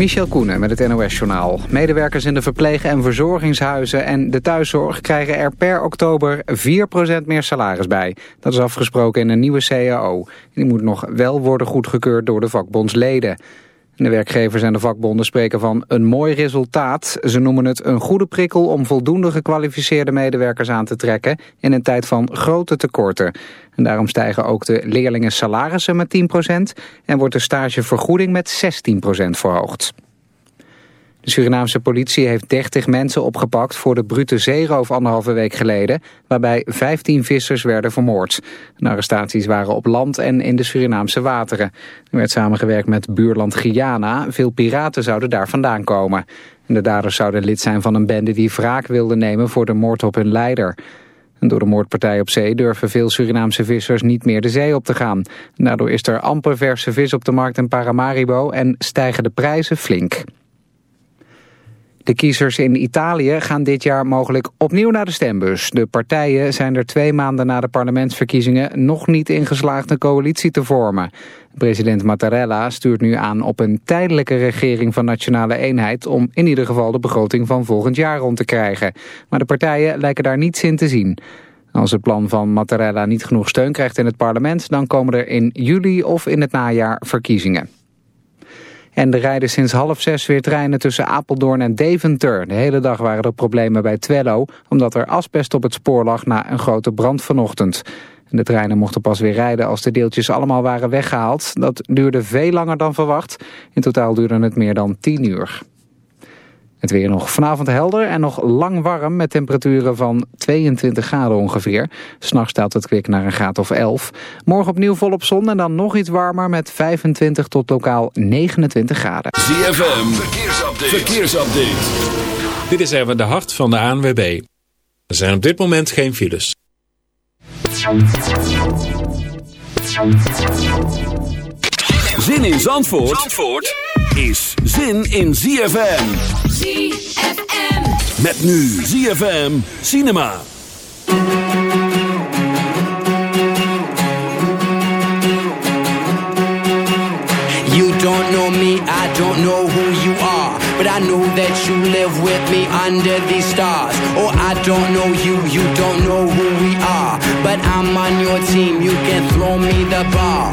Michel Koenen met het NOS-journaal. Medewerkers in de verpleeg- en verzorgingshuizen en de thuiszorg... krijgen er per oktober 4% meer salaris bij. Dat is afgesproken in een nieuwe CAO. Die moet nog wel worden goedgekeurd door de vakbondsleden. De werkgevers en de vakbonden spreken van een mooi resultaat. Ze noemen het een goede prikkel om voldoende gekwalificeerde medewerkers aan te trekken in een tijd van grote tekorten. En daarom stijgen ook de leerlingen salarissen met 10% en wordt de stagevergoeding met 16% verhoogd. De Surinaamse politie heeft 30 mensen opgepakt voor de brute zeeroof anderhalve week geleden, waarbij 15 vissers werden vermoord. De arrestaties waren op land en in de Surinaamse wateren. Er werd samengewerkt met buurland Guyana, veel piraten zouden daar vandaan komen. En de daders zouden lid zijn van een bende die wraak wilde nemen voor de moord op hun leider. Door de moordpartij op zee durven veel Surinaamse vissers niet meer de zee op te gaan. Daardoor is er amper verse vis op de markt in Paramaribo en stijgen de prijzen flink. De kiezers in Italië gaan dit jaar mogelijk opnieuw naar de stembus. De partijen zijn er twee maanden na de parlementsverkiezingen nog niet in geslaagd een coalitie te vormen. President Mattarella stuurt nu aan op een tijdelijke regering van nationale eenheid om in ieder geval de begroting van volgend jaar rond te krijgen. Maar de partijen lijken daar niets in te zien. Als het plan van Mattarella niet genoeg steun krijgt in het parlement, dan komen er in juli of in het najaar verkiezingen. En er rijden sinds half zes weer treinen tussen Apeldoorn en Deventer. De hele dag waren er problemen bij Twello... omdat er asbest op het spoor lag na een grote brand vanochtend. De treinen mochten pas weer rijden als de deeltjes allemaal waren weggehaald. Dat duurde veel langer dan verwacht. In totaal duurde het meer dan 10 uur. Het weer nog vanavond helder en nog lang warm met temperaturen van 22 graden ongeveer. S'nachts staat het kwik naar een graad of 11. Morgen opnieuw volop zon en dan nog iets warmer met 25 tot lokaal 29 graden. ZFM, verkeersupdate. verkeersupdate. Dit is even de hart van de ANWB. Er zijn op dit moment geen files. Zin in Zandvoort? Zandvoort? Is zin in ZFM. ZFM. Met nu ZFM Cinema. You don't know me, I don't know who you are. But I know that you live with me under these stars. Oh, I don't know you, you don't know who we are. But I'm on your team, you can throw me the ball.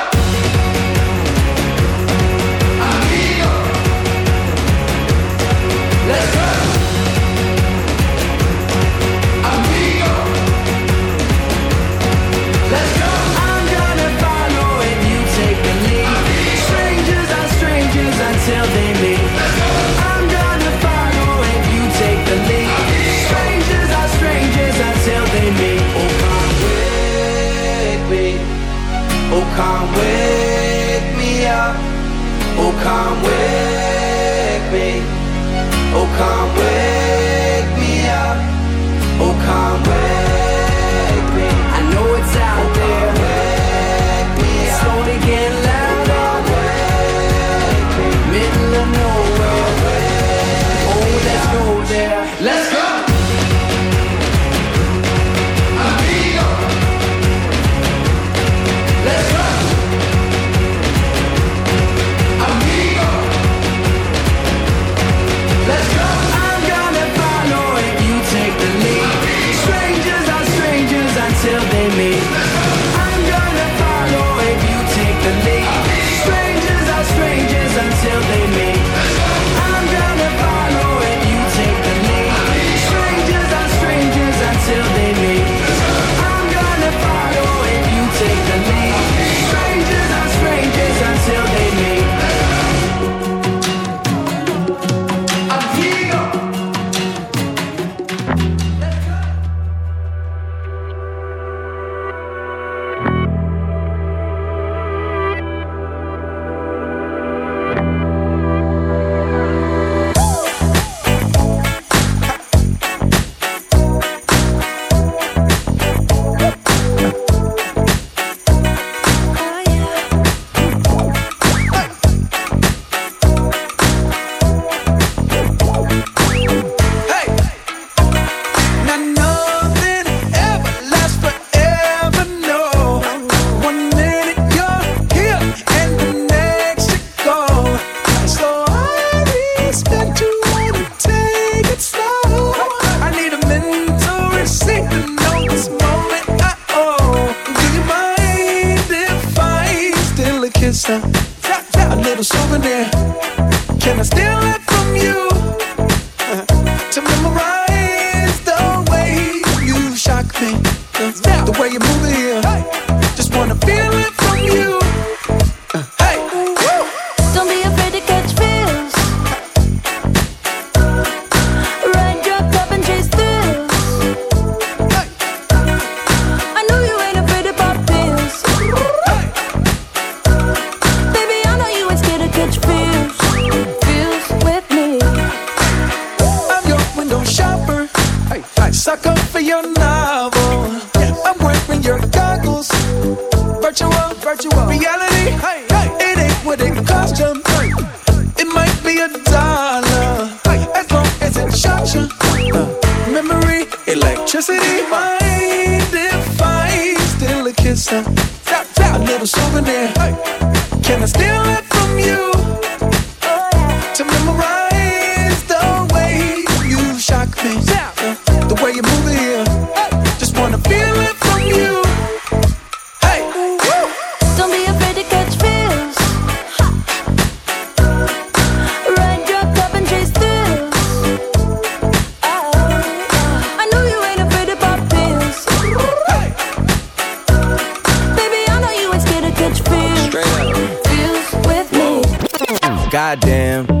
Goddamn,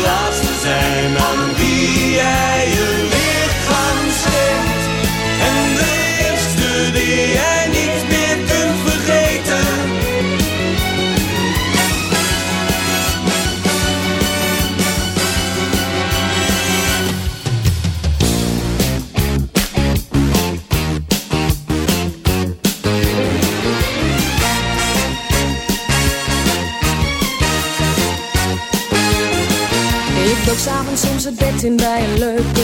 zijn aan wie jij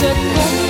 成功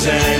zijn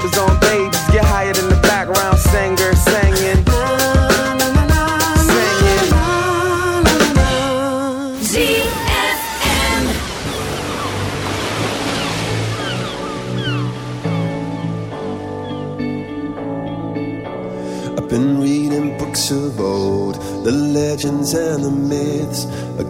diapers on babies. Get the background singer singing. I've been reading books of old, the legends and the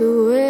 away.